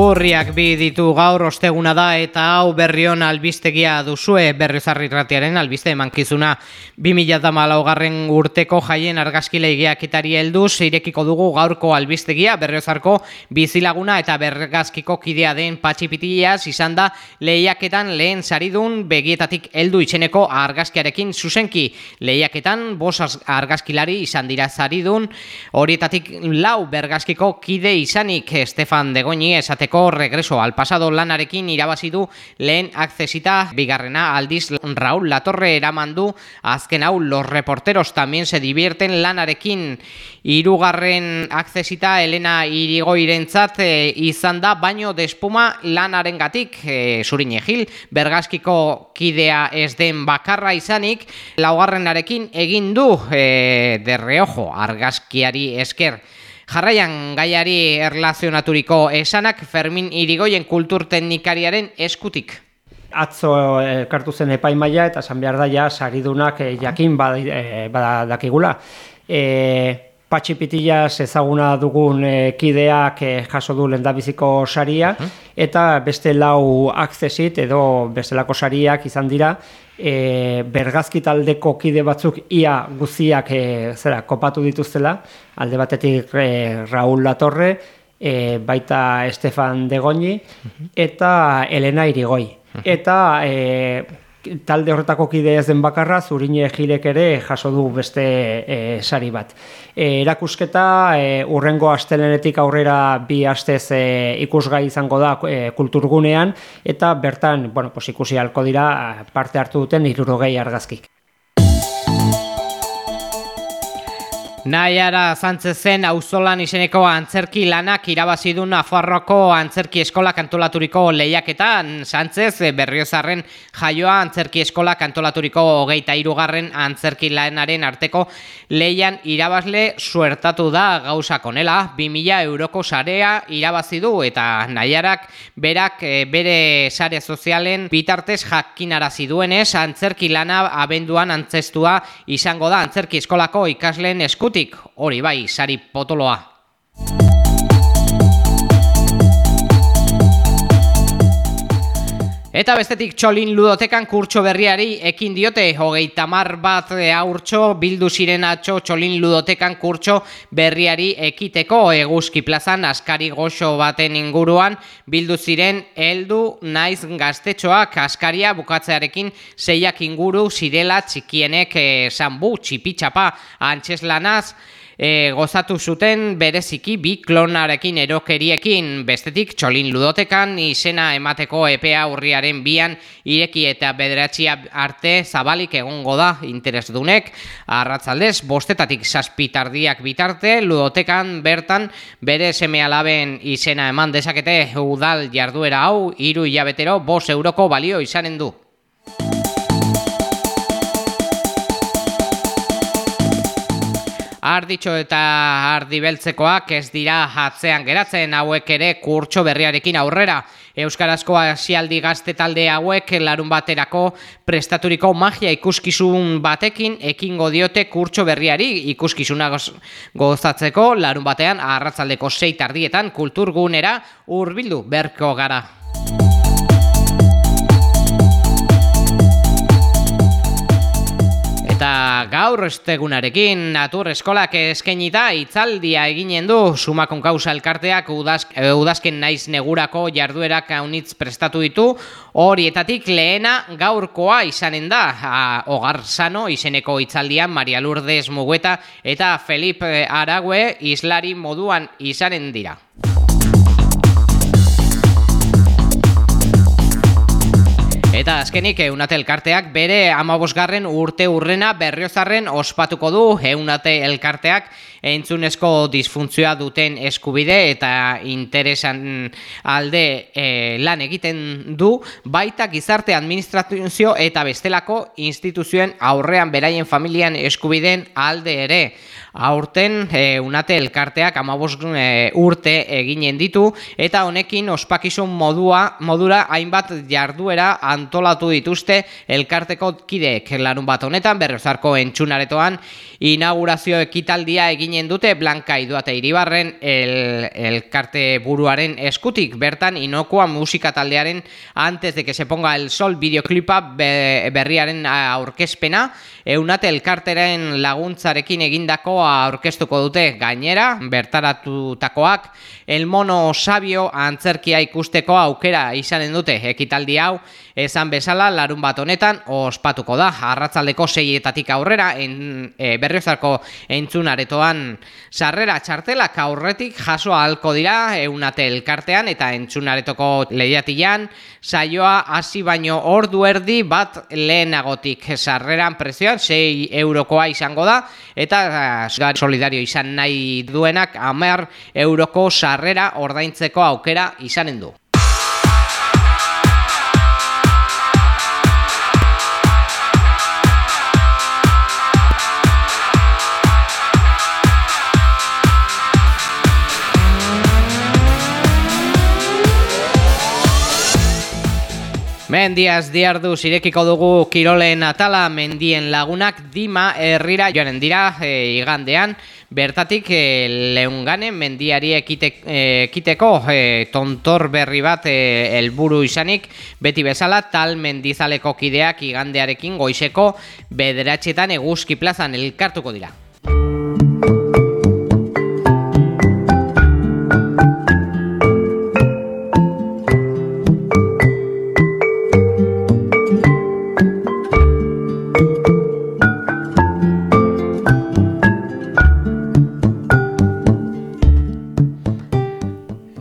Urriak bi ditu gaur osteguna da eta hau berrion albistegia duzue berrizarri ratiaren albiste emankizuna. 2008 garren urteko jaien argazki lehiaketari helduz irekiko dugu gaurko albistegia berriozarko bizilaguna eta bergazkiko kidea den patxipitiaz izan da lehiaketan lehen saridun begietatik heldu itxeneko argazkiarekin zuzenki. Lehiaketan bos argazkilari izan dira zaridun horietatik lau bergazkiko kide izanik Stefan Degoni esat izateko regreso al pasado lanarekin irabazi du lehen akzesita bigarrena aldiz Raúl Latorre eraman du. Azken hau los reporteros también se divierten lanarekin. Hirugarren akzesita Elena Irigoirentzat e, izan da baino despuma lanarengatik. E, Zurin Egil Bergaskiko kidea ez den bakarra izanik. Laugarrenarekin egin du e, de argazkiari esker Jarraian gaiari erlazionaturiko esanak Fermin Irigoyen kulturteknikariaren eskutik. Atzo eh, kartu zen epaimaia eta esan behar daia saridunak eh, jakin eh, badakigula. E, Patxipitillaz ezaguna dugun kideak jaso du lendabiziko saria eta beste lau akzesit edo bestelako sariak izan dira e, bergazki taldeko kide batzuk ia guziak e, zera kopatu dituztela. Alde batetik e, Raúl Latorre e, baita Estefan Degoni eta Elena Irigoi. Eta e, talde horretako kide ez den bakarra, zurine jilek ere jaso du beste e, sari bat. E, erakusketa e, urrengo astelenetik aurrera bi astez e, ikusgai izango da e, kulturgunean, eta bertan, bueno, pues ikusi halko dira parte hartu duten irurogei argazkik. Naiara Zantzezen auzolan izeneko antzerki lanak irabazi du Nafarroko antzerki eskola kantolaturiko lehiaketan. Santzez berriozarren jaioa antzerki eskola kantolaturiko hogeita irugarren antzerki lanaren arteko leian irabazle suertatu da gauza konela. 2000 euroko sarea irabazi du eta Naiarak berak eh, bere sare sozialen bitartez jakinarazi duenez antzerki lana abenduan antzestua izango da antzerki eskolako ikasleen esku eskutik, hori bai, sari potoloa. Eta bestetik txolin ludotekan kurtso berriari ekin diote hogeita mar bat aurtso bildu ziren atxo txolin ludotekan kurtso berriari ekiteko eguzki plazan askari goxo baten inguruan bildu ziren heldu naiz gaztetxoak askaria bukatzearekin zeiak inguru zirela txikienek esanbu eh, txipitxapa antzeslanaz e, gozatu zuten bereziki bi klonarekin erokeriekin bestetik txolin ludotekan izena emateko epea urriaren bian ireki eta bederatzia arte zabalik egongo da interesdunek arratzaldez bostetatik saspitardiak bitarte ludotekan bertan bere seme alaben izena eman dezakete udal jarduera hau hiru hilabetero bos euroko balio izanen du. Arditxo eta ardibeltzekoak ez dira atzean geratzen hauek ere kurtso berriarekin aurrera. Euskarazko asialdi gazte talde hauek larun baterako prestaturiko magia ikuskizun batekin ekingo diote kurtso berriari ikuskizuna gozatzeko larun batean arratzaldeko ardietan kulturgunera hurbildu berko gara. Gaur estegunarekin natur eskolak eskainita itzaldia eginen du. Sumakon kausa elkarteak udazk, eh, udazken naiz negurako jarduerak haunitz prestatu ditu. Horietatik lehena gaurkoa izanen da. Hogar sano izeneko itzaldian Maria Lourdes Mugueta eta Felipe Arague islari moduan izanen dira. Eta azkenik eunate elkarteak bere amabosgarren urte urrena berriozarren ospatuko du eunate elkarteak entzunezko disfuntzioa duten eskubide eta interesan alde e, lan egiten du baita gizarte administrazio eta bestelako instituzioen aurrean beraien familian eskubideen alde ere. Aurten e, unate elkarteak amabos e, urte eginen ditu eta honekin ospakizun modua modura hainbat jarduera antolatu dituzte elkarteko kideek. Larun bat honetan berrezarko entxunaretoan inaugurazio ekitaldia eginen dute Blanka Iduate Iribarren el, elkarte buruaren eskutik. Bertan inokua musika taldearen antes de que se ponga el sol videoclipa berriaren aurkezpena eunate elkarteren laguntzarekin egindako aurkeztuko dute. Gainera, bertaratutakoak, el mono sabio antzerkia ikusteko aukera izanen dute. Ekitaldi hau, esan bezala larun bat honetan ospatuko da, arratzaldeko seietatik aurrera, en, e, berriozarko entzunaretoan sarrera txartelak aurretik jaso ahalko dira eunate elkartean eta entzunaretoko lehiatian, saioa hasi baino ordu erdi bat lehenagotik. Sarreran prezioan 6 eurokoa izango da eta uh, solidario izan nahi duenak 10 euroko sarrera ordaintzeko aukera izanen du. Mendiaz diardu zirekiko dugu Kirolen atala mendien lagunak Dima herrira joanen dira e, igandean. Bertatik e, leungane mendiari e, ekiteko e, tontor berri bat e, helburu izanik beti bezala tal mendizaleko kideak igandearekin goizeko bederatxetan eguzki plazan elkartuko dira.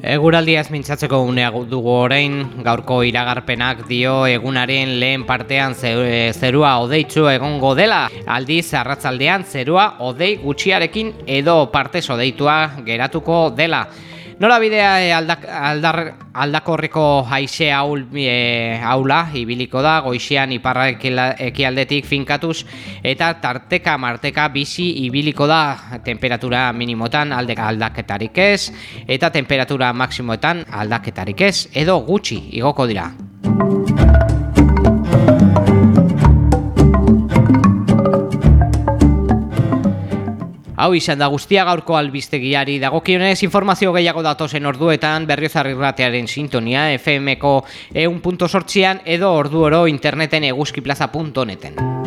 Eguraldiaz mintzatzeko unea dugu orain, gaurko iragarpenak dio egunaren lehen partean zerua odeitzu egongo dela. Aldiz, arratzaldean zerua odei gutxiarekin edo parte odeitua geratuko dela. Nola bidea e, aldak, aldar, aldakorreko haize haul, e, haula ibiliko da, goizean iparra ekialdetik finkatuz, eta tarteka marteka bizi ibiliko da temperatura minimotan aldeka aldaketarik ez, eta temperatura maksimoetan aldaketarik ez, edo gutxi igoko dira. Hau izan da guztia gaurko albistegiari dagokionez informazio gehiago datozen orduetan berriozarri ratearen sintonia FMko eun edo ordu oro interneten eguzkiplaza.neten.